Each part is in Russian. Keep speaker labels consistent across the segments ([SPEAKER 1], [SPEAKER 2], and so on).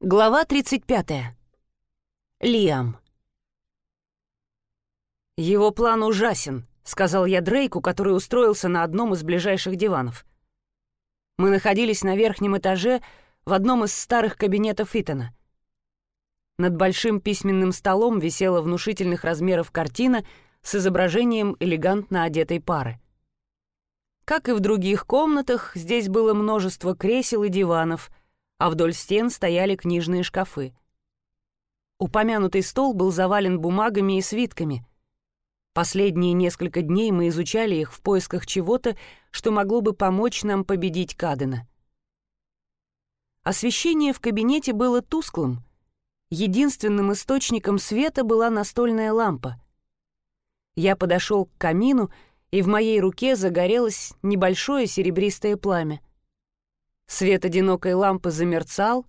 [SPEAKER 1] Глава 35. Лиам. «Его план ужасен», — сказал я Дрейку, который устроился на одном из ближайших диванов. Мы находились на верхнем этаже в одном из старых кабинетов Итана. Над большим письменным столом висела внушительных размеров картина с изображением элегантно одетой пары. Как и в других комнатах, здесь было множество кресел и диванов — а вдоль стен стояли книжные шкафы. Упомянутый стол был завален бумагами и свитками. Последние несколько дней мы изучали их в поисках чего-то, что могло бы помочь нам победить Кадена. Освещение в кабинете было тусклым. Единственным источником света была настольная лампа. Я подошел к камину, и в моей руке загорелось небольшое серебристое пламя. Свет одинокой лампы замерцал.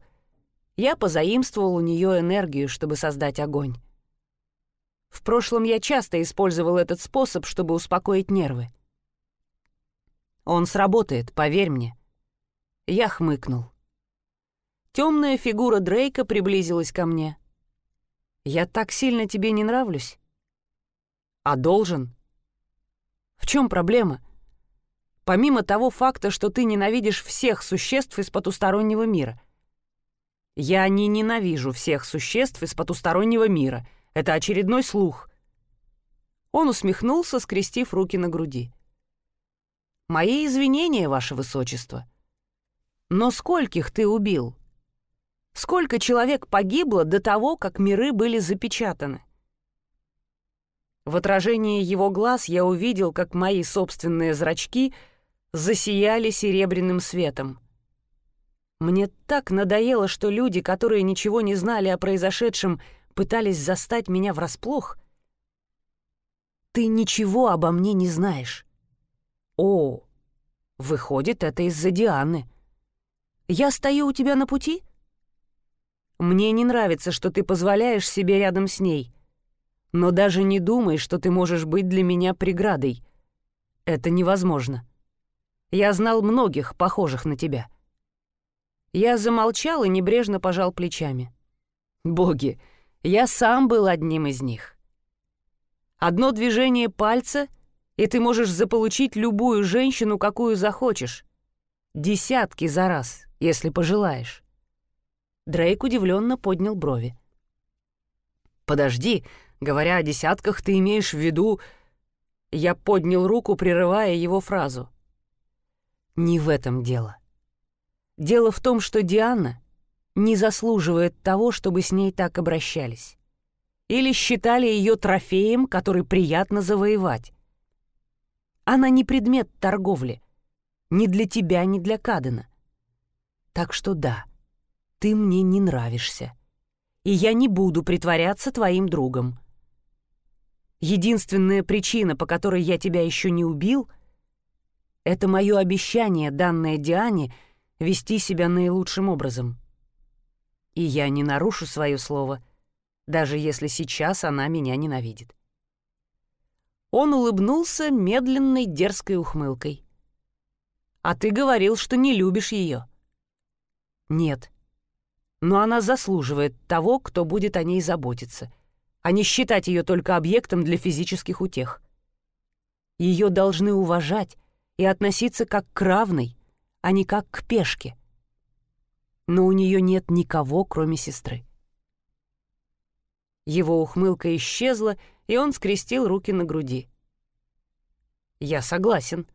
[SPEAKER 1] Я позаимствовал у нее энергию, чтобы создать огонь. В прошлом я часто использовал этот способ, чтобы успокоить нервы. Он сработает, поверь мне. Я хмыкнул. Темная фигура Дрейка приблизилась ко мне. «Я так сильно тебе не нравлюсь?» «А должен?» «В чем проблема?» Помимо того факта, что ты ненавидишь всех существ из потустороннего мира. Я не ненавижу всех существ из потустороннего мира. Это очередной слух. Он усмехнулся, скрестив руки на груди. «Мои извинения, ваше высочество. Но скольких ты убил? Сколько человек погибло до того, как миры были запечатаны?» В отражении его глаз я увидел, как мои собственные зрачки — засияли серебряным светом. Мне так надоело, что люди, которые ничего не знали о произошедшем, пытались застать меня врасплох. «Ты ничего обо мне не знаешь». «О, выходит, это из-за Дианы. Я стою у тебя на пути?» «Мне не нравится, что ты позволяешь себе рядом с ней. Но даже не думай, что ты можешь быть для меня преградой. Это невозможно». Я знал многих, похожих на тебя». Я замолчал и небрежно пожал плечами. «Боги, я сам был одним из них. Одно движение пальца, и ты можешь заполучить любую женщину, какую захочешь. Десятки за раз, если пожелаешь». Дрейк удивленно поднял брови. «Подожди, говоря о десятках, ты имеешь в виду...» Я поднял руку, прерывая его фразу. Не в этом дело. Дело в том, что Диана не заслуживает того, чтобы с ней так обращались. Или считали ее трофеем, который приятно завоевать. Она не предмет торговли. Ни для тебя, ни для Кадена. Так что да, ты мне не нравишься. И я не буду притворяться твоим другом. Единственная причина, по которой я тебя еще не убил — это мое обещание, данное Диане, вести себя наилучшим образом. И я не нарушу свое слово, даже если сейчас она меня ненавидит. Он улыбнулся медленной дерзкой ухмылкой. «А ты говорил, что не любишь ее». «Нет. Но она заслуживает того, кто будет о ней заботиться, а не считать ее только объектом для физических утех. Ее должны уважать, и относиться как к равной, а не как к пешке. Но у нее нет никого, кроме сестры. Его ухмылка исчезла, и он скрестил руки на груди. «Я согласен.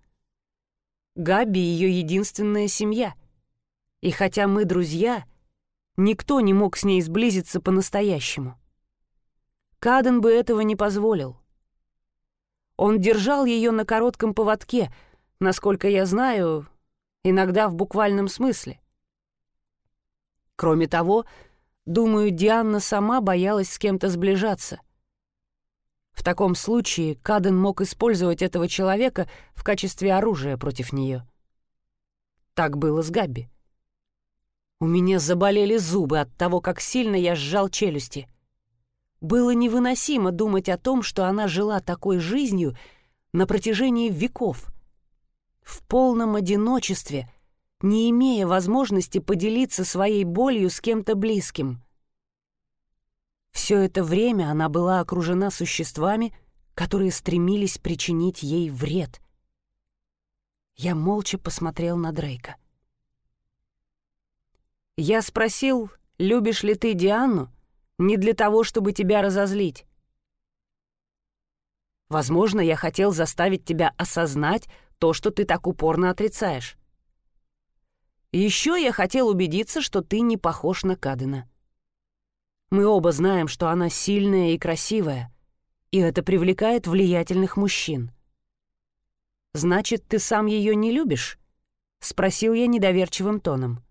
[SPEAKER 1] Габи — ее единственная семья. И хотя мы друзья, никто не мог с ней сблизиться по-настоящему. Каден бы этого не позволил. Он держал ее на коротком поводке — насколько я знаю, иногда в буквальном смысле. Кроме того, думаю, Диана сама боялась с кем-то сближаться. В таком случае Каден мог использовать этого человека в качестве оружия против нее. Так было с Габби. У меня заболели зубы от того, как сильно я сжал челюсти. Было невыносимо думать о том, что она жила такой жизнью на протяжении веков — в полном одиночестве не имея возможности поделиться своей болью с кем-то близким. Все это время она была окружена существами, которые стремились причинить ей вред. Я молча посмотрел на Дрейка. Я спросил, любишь ли ты Диану, не для того, чтобы тебя разозлить. Возможно, я хотел заставить тебя осознать то, что ты так упорно отрицаешь. Еще я хотел убедиться, что ты не похож на Кадена. Мы оба знаем, что она сильная и красивая, и это привлекает влиятельных мужчин. «Значит, ты сам ее не любишь?» — спросил я недоверчивым тоном.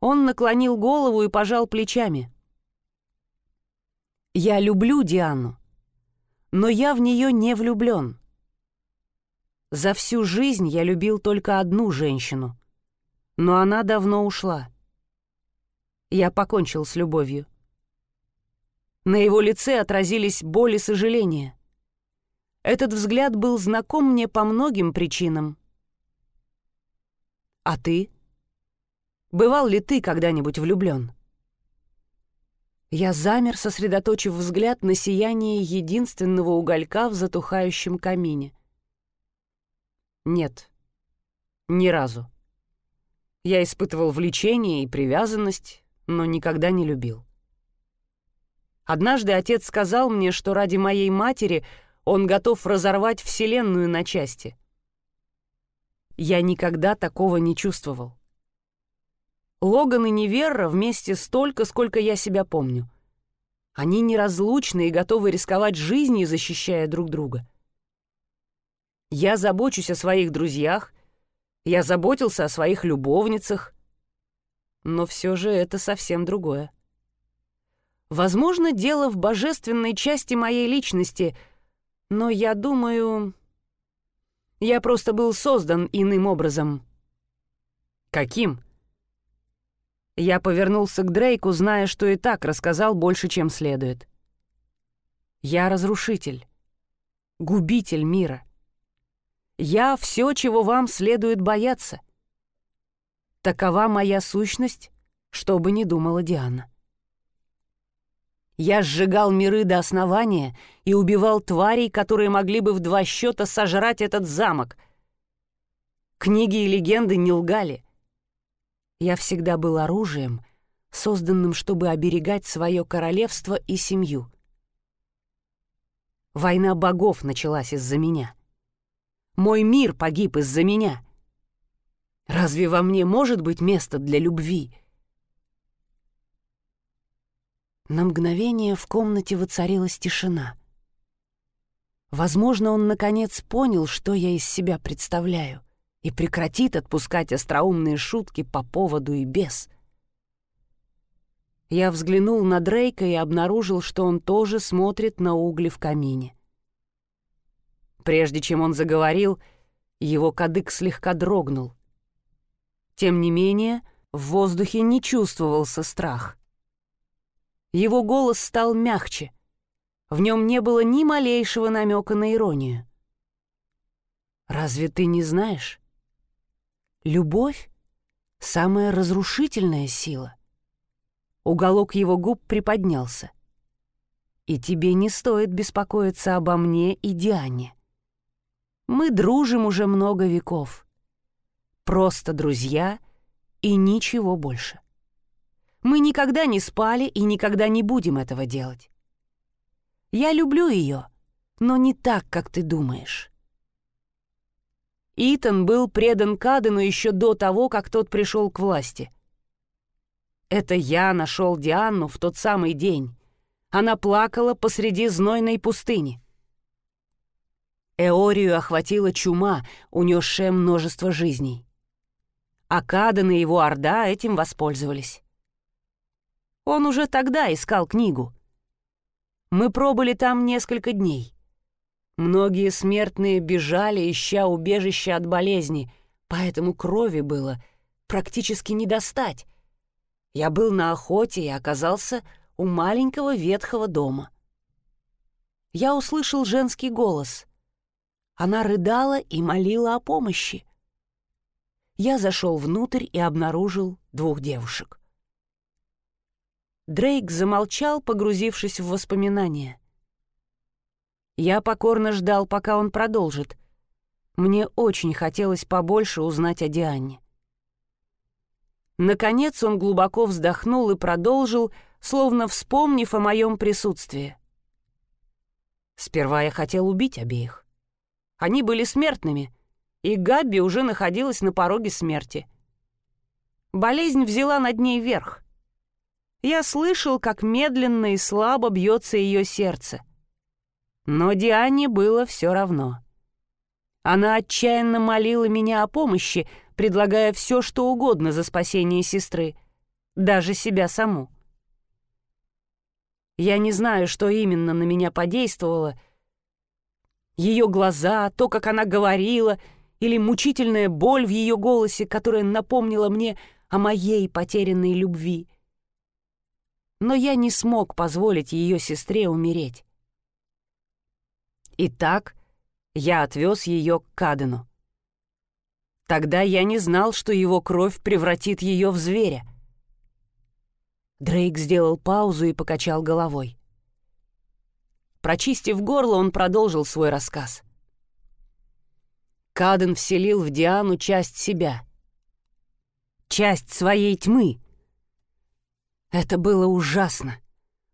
[SPEAKER 1] Он наклонил голову и пожал плечами. «Я люблю Диану, но я в нее не влюблен. За всю жизнь я любил только одну женщину, но она давно ушла. Я покончил с любовью. На его лице отразились боль и сожаление. Этот взгляд был знаком мне по многим причинам. «А ты? Бывал ли ты когда-нибудь влюблен?» Я замер, сосредоточив взгляд на сияние единственного уголька в затухающем камине. Нет, ни разу. Я испытывал влечение и привязанность, но никогда не любил. Однажды отец сказал мне, что ради моей матери он готов разорвать Вселенную на части. Я никогда такого не чувствовал. Логан и Неверра вместе столько, сколько я себя помню. Они неразлучны и готовы рисковать жизнью, защищая друг друга. Я забочусь о своих друзьях, я заботился о своих любовницах, но все же это совсем другое. Возможно, дело в божественной части моей личности, но я думаю... Я просто был создан иным образом. Каким? Я повернулся к Дрейку, зная, что и так рассказал больше, чем следует. Я разрушитель, губитель мира. Я все, чего вам следует бояться. Такова моя сущность, что бы ни думала Диана. Я сжигал миры до основания и убивал тварей, которые могли бы в два счета сожрать этот замок. Книги и легенды не лгали. Я всегда был оружием, созданным, чтобы оберегать свое королевство и семью. Война богов началась из-за меня. Мой мир погиб из-за меня. Разве во мне может быть место для любви? На мгновение в комнате воцарилась тишина. Возможно, он наконец понял, что я из себя представляю, и прекратит отпускать остроумные шутки по поводу и без. Я взглянул на Дрейка и обнаружил, что он тоже смотрит на угли в камине. Прежде чем он заговорил, его кадык слегка дрогнул. Тем не менее, в воздухе не чувствовался страх. Его голос стал мягче. В нем не было ни малейшего намека на иронию. «Разве ты не знаешь? Любовь — самая разрушительная сила». Уголок его губ приподнялся. «И тебе не стоит беспокоиться обо мне и Диане. Мы дружим уже много веков. Просто друзья и ничего больше. Мы никогда не спали и никогда не будем этого делать. Я люблю ее, но не так, как ты думаешь. Итан был предан Кадену еще до того, как тот пришел к власти. Это я нашел Диану в тот самый день. Она плакала посреди знойной пустыни. Эорию охватила чума, унесшая множество жизней. Акаден и его орда этим воспользовались. Он уже тогда искал книгу. Мы пробыли там несколько дней. Многие смертные бежали, ища убежища от болезни, поэтому крови было практически не достать. Я был на охоте и оказался у маленького ветхого дома. Я услышал женский голос. Она рыдала и молила о помощи. я зашел внутрь и обнаружил двух девушек. Дрейк замолчал, погрузившись в воспоминания. Я покорно ждал, пока он продолжит. Мне очень хотелось побольше узнать о Диане. Наконец он глубоко вздохнул и продолжил, словно вспомнив о моем присутствии. Сперва я хотел убить обеих. Они были смертными, и Габби уже находилась на пороге смерти. Болезнь взяла над ней верх. Я слышал, как медленно и слабо бьется ее сердце. Но Диане было все равно. Она отчаянно молила меня о помощи, предлагая все, что угодно за спасение сестры, даже себя саму. Я не знаю, что именно на меня подействовало. Ее глаза, то, как она говорила, или мучительная боль в ее голосе, которая напомнила мне о моей потерянной любви — но я не смог позволить ее сестре умереть. Итак, я отвез ее к Кадену. Тогда я не знал, что его кровь превратит ее в зверя. Дрейк сделал паузу и покачал головой. Прочистив горло, он продолжил свой рассказ. Каден вселил в Диану часть себя. Часть своей тьмы, это было ужасно,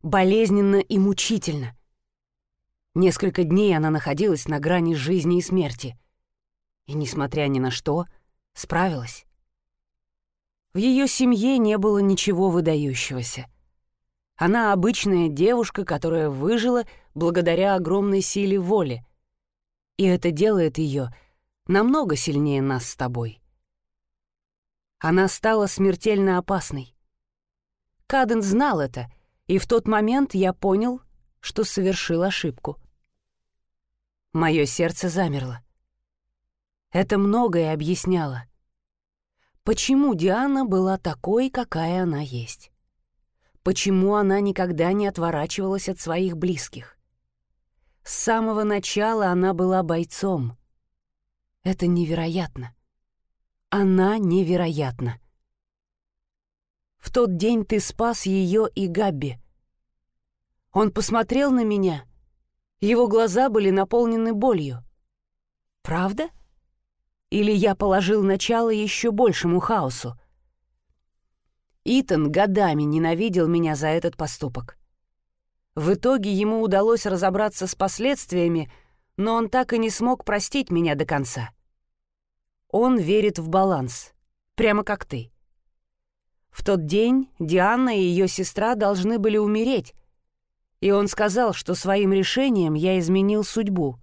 [SPEAKER 1] болезненно и мучительно. Несколько дней она находилась на грани жизни и смерти. И, несмотря ни на что, справилась. В ее семье не было ничего выдающегося. Она обычная девушка, которая выжила благодаря огромной силе воли. И это делает ее намного сильнее нас с тобой. Она стала смертельно опасной. Каден знал это, и в тот момент я понял, что совершил ошибку. Мое сердце замерло. Это многое объясняло. Почему Диана была такой, какая она есть? Почему она никогда не отворачивалась от своих близких? С самого начала она была бойцом. Это невероятно. Она невероятна. В тот день ты спас ее и Габби. Он посмотрел на меня. Его глаза были наполнены болью. Правда? Или я положил начало еще большему хаосу? Итан годами ненавидел меня за этот поступок. В итоге ему удалось разобраться с последствиями, но он так и не смог простить меня до конца. Он верит в баланс, прямо как ты. В тот день Диана и ее сестра должны были умереть, и он сказал, что своим решением я изменил судьбу.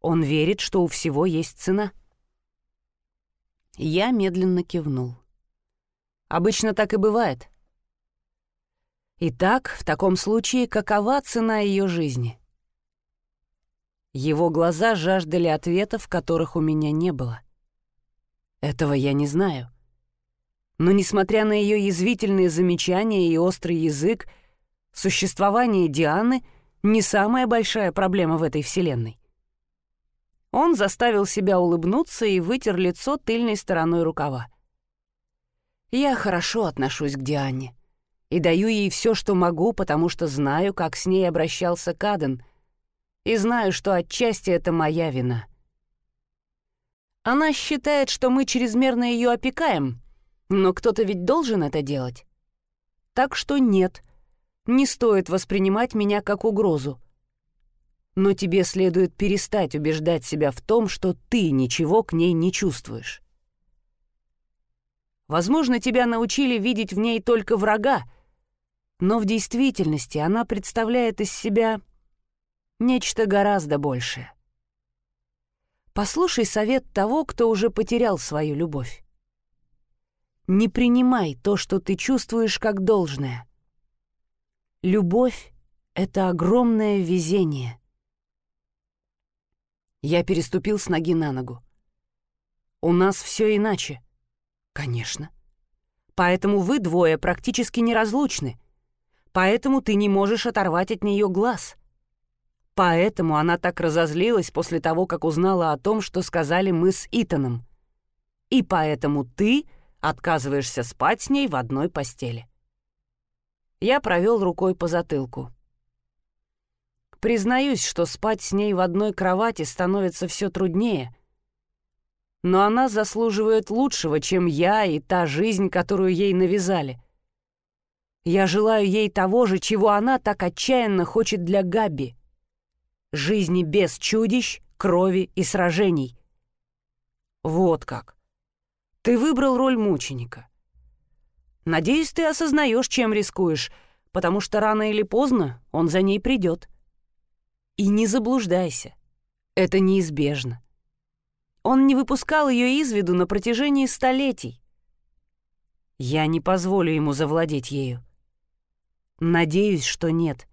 [SPEAKER 1] Он верит, что у всего есть цена. Я медленно кивнул. Обычно так и бывает. Итак, в таком случае, какова цена ее жизни? Его глаза жаждали ответов, которых у меня не было. Этого я не знаю. Но, несмотря на ее язвительные замечания и острый язык, существование Дианы — не самая большая проблема в этой вселенной. Он заставил себя улыбнуться и вытер лицо тыльной стороной рукава. «Я хорошо отношусь к Диане и даю ей все, что могу, потому что знаю, как с ней обращался Каден, и знаю, что отчасти это моя вина. Она считает, что мы чрезмерно ее опекаем, но кто-то ведь должен это делать. Так что нет, не стоит воспринимать меня как угрозу. Но тебе следует перестать убеждать себя в том, что ты ничего к ней не чувствуешь. Возможно, тебя научили видеть в ней только врага, но в действительности она представляет из себя нечто гораздо большее. Послушай совет того, кто уже потерял свою любовь. Не принимай то, что ты чувствуешь, как должное. Любовь — это огромное везение. Я переступил с ноги на ногу. У нас все иначе. Конечно. Поэтому вы двое практически неразлучны. Поэтому ты не можешь оторвать от нее глаз. Поэтому она так разозлилась после того, как узнала о том, что сказали мы с Итаном. И поэтому ты отказываешься спать с ней в одной постели. Я провел рукой по затылку. Признаюсь, что спать с ней в одной кровати становится все труднее. Но она заслуживает лучшего, чем я и та жизнь, которую ей навязали. Я желаю ей того же, чего она так отчаянно хочет для Габи. Жизни без чудищ, крови и сражений. Вот как. Ты выбрал роль мученика. Надеюсь, ты осознаешь, чем рискуешь, потому что рано или поздно он за ней придет. И не заблуждайся. Это неизбежно. Он не выпускал ее из виду на протяжении столетий. Я не позволю ему завладеть ею. Надеюсь, что нет,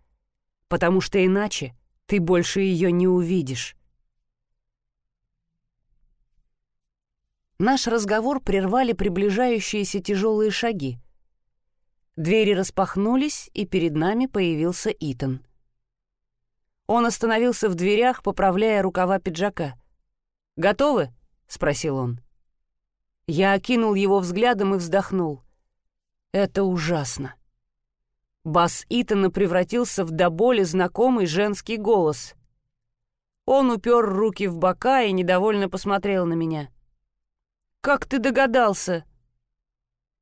[SPEAKER 1] потому что иначе ты больше ее не увидишь. Наш разговор прервали приближающиеся тяжелые шаги. Двери распахнулись, и перед нами появился Итан. Он остановился в дверях, поправляя рукава пиджака. «Готовы?» — спросил он. Я окинул его взглядом и вздохнул. «Это ужасно». Бас Итана превратился в до боли знакомый женский голос. Он упер руки в бока и недовольно посмотрел на меня. «Как ты догадался?»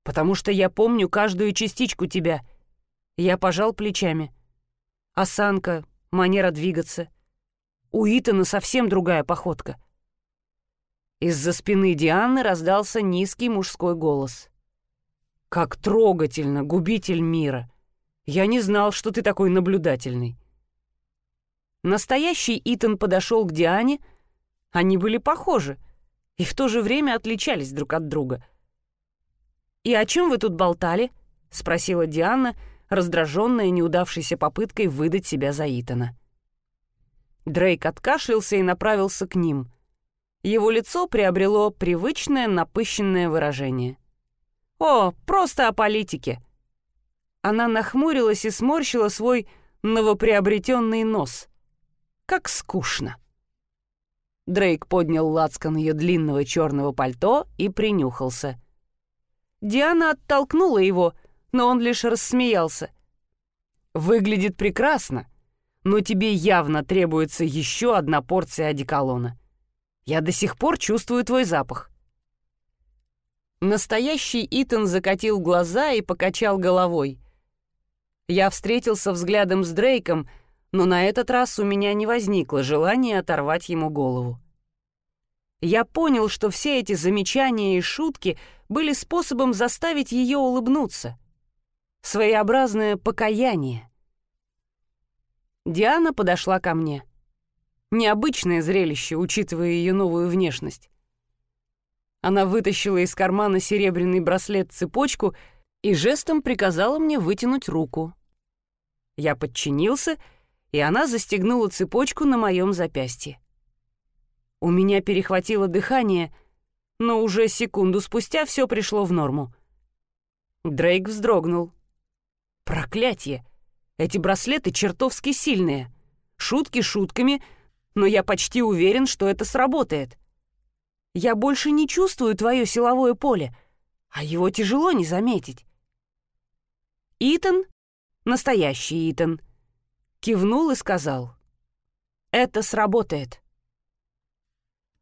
[SPEAKER 1] «Потому что я помню каждую частичку тебя». Я пожал плечами. Осанка, манера двигаться. У Итана совсем другая походка. Из-за спины Дианы раздался низкий мужской голос. «Как трогательно, губитель мира! Я не знал, что ты такой наблюдательный». Настоящий Итан подошел к Диане. Они были похожи и в то же время отличались друг от друга. «И о чем вы тут болтали?» — спросила Диана, раздраженная неудавшейся попыткой выдать себя за Итана. Дрейк откашлялся и направился к ним. Его лицо приобрело привычное напыщенное выражение. «О, просто о политике!» Она нахмурилась и сморщила свой новоприобретенный нос. Как скучно. Дрейк поднял лацкан ее длинного черного пальто и принюхался. Диана оттолкнула его, но он лишь рассмеялся. «Выглядит прекрасно, но тебе явно требуется еще одна порция одеколона. Я до сих пор чувствую твой запах». Настоящий Итан закатил глаза и покачал головой. Я встретился взглядом с Дрейком, но на этот раз у меня не возникло желания оторвать ему голову. Я понял, что все эти замечания и шутки были способом заставить ее улыбнуться. Своеобразное покаяние. Диана подошла ко мне. Необычное зрелище, учитывая ее новую внешность. Она вытащила из кармана серебряный браслет-цепочку и жестом приказала мне вытянуть руку. Я подчинился, и она застегнула цепочку на моем запястье. У меня перехватило дыхание, но уже секунду спустя все пришло в норму. Дрейк вздрогнул. «Проклятие! Эти браслеты чертовски сильные. Шутки шутками, но я почти уверен, что это сработает. Я больше не чувствую твое силовое поле, а его тяжело не заметить». Итан настоящий Итан, кивнул и сказал, «Это сработает».